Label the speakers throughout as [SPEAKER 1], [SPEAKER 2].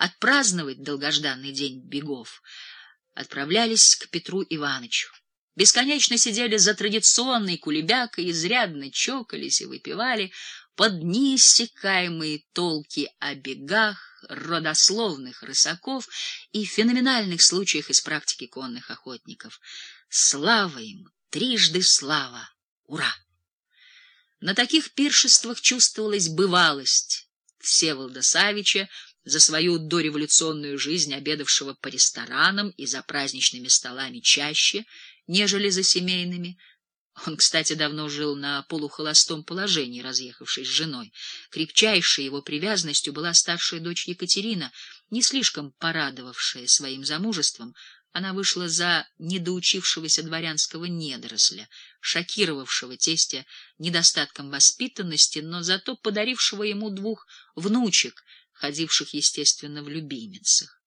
[SPEAKER 1] отпраздновать долгожданный день бегов, отправлялись к Петру Ивановичу. Бесконечно сидели за традиционной кулебякой, изрядно чокались и выпивали под неиссякаемые толки о бегах, родословных рысаков и феноменальных случаях из практики конных охотников. Слава им! Трижды слава! Ура! На таких пиршествах чувствовалась бывалость Всеволода Савича, за свою дореволюционную жизнь обедавшего по ресторанам и за праздничными столами чаще, нежели за семейными. Он, кстати, давно жил на полухолостом положении, разъехавшись с женой. Крепчайшей его привязанностью была старшая дочь Екатерина, не слишком порадовавшая своим замужеством, она вышла за недоучившегося дворянского недоросля, шокировавшего тестя недостатком воспитанности, но зато подарившего ему двух внучек, ходивших, естественно, в любимицах.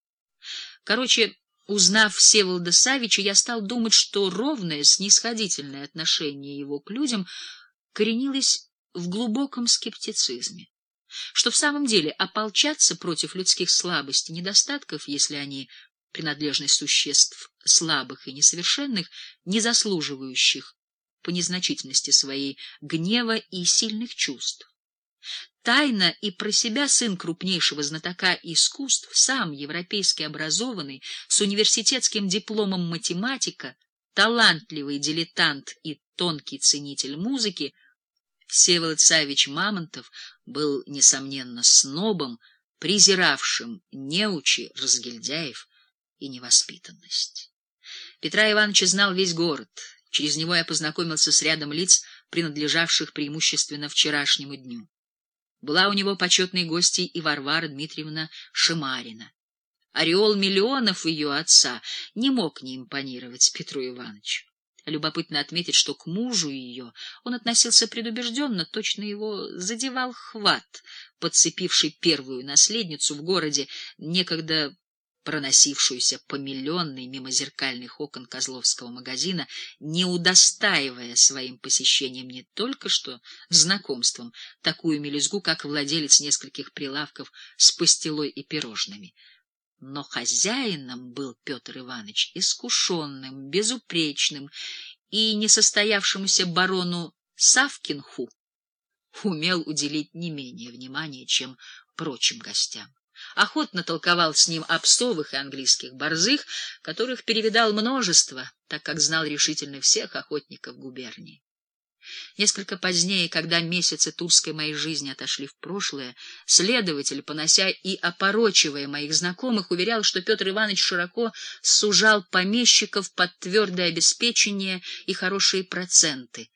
[SPEAKER 1] Короче, узнав Всеволода Савича, я стал думать, что ровное, снисходительное отношение его к людям коренилось в глубоком скептицизме что в самом деле ополчаться против людских слабостей, недостатков, если они принадлежность существ слабых и несовершенных, не заслуживающих по незначительности своей гнева и сильных чувств. Тайно и про себя сын крупнейшего знатока искусств, сам европейски образованный, с университетским дипломом математика, талантливый дилетант и тонкий ценитель музыки, Всеволод Савич Мамонтов был, несомненно, снобом, презиравшим неучи разгильдяев, и невоспитанность. Петра Ивановича знал весь город. Через него я познакомился с рядом лиц, принадлежавших преимущественно вчерашнему дню. Была у него почетной гостьей и Варвара Дмитриевна Шимарина. Ореол миллионов ее отца не мог не импонировать Петру Ивановичу. Любопытно отметить, что к мужу ее он относился предубежденно, точно его задевал хват, подцепивший первую наследницу в городе, некогда проносившуюся по миллионной мимо зеркальных окон Козловского магазина, не удостаивая своим посещением не только что знакомством такую мелюзгу, как владелец нескольких прилавков с пастилой и пирожными. Но хозяином был Петр Иванович искушенным, безупречным и несостоявшемуся барону Савкинху умел уделить не менее внимания, чем прочим гостям охотно толковал с ним о псовых и английских борзых, которых перевидал множество, так как знал решительно всех охотников губернии. Несколько позднее, когда месяцы тульской моей жизни отошли в прошлое, следователь, понося и опорочивая моих знакомых, уверял, что Петр Иванович широко сужал помещиков под твердое обеспечение и хорошие проценты,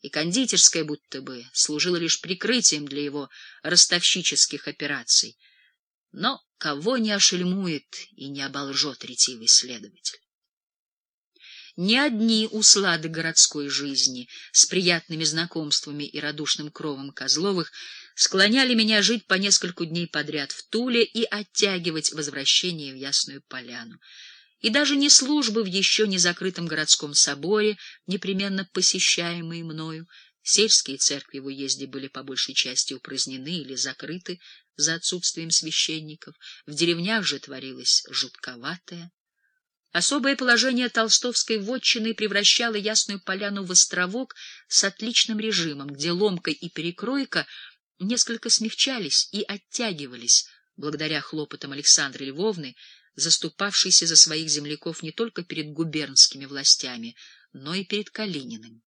[SPEAKER 1] и кондитерская будто бы служила лишь прикрытием для его ростовщических операций — но кого не ошельмует и не оболжет ретивый следователь? Не одни услады городской жизни с приятными знакомствами и радушным кровом Козловых склоняли меня жить по нескольку дней подряд в Туле и оттягивать возвращение в Ясную Поляну. И даже не службы в еще не закрытом городском соборе, непременно посещаемые мною, Сельские церкви в уезде были по большей части упразднены или закрыты за отсутствием священников, в деревнях же творилось жутковатое. Особое положение толстовской вотчины превращало Ясную Поляну в островок с отличным режимом, где ломка и перекройка несколько смягчались и оттягивались благодаря хлопотам Александры Львовны, заступавшейся за своих земляков не только перед губернскими властями, но и перед Калининым.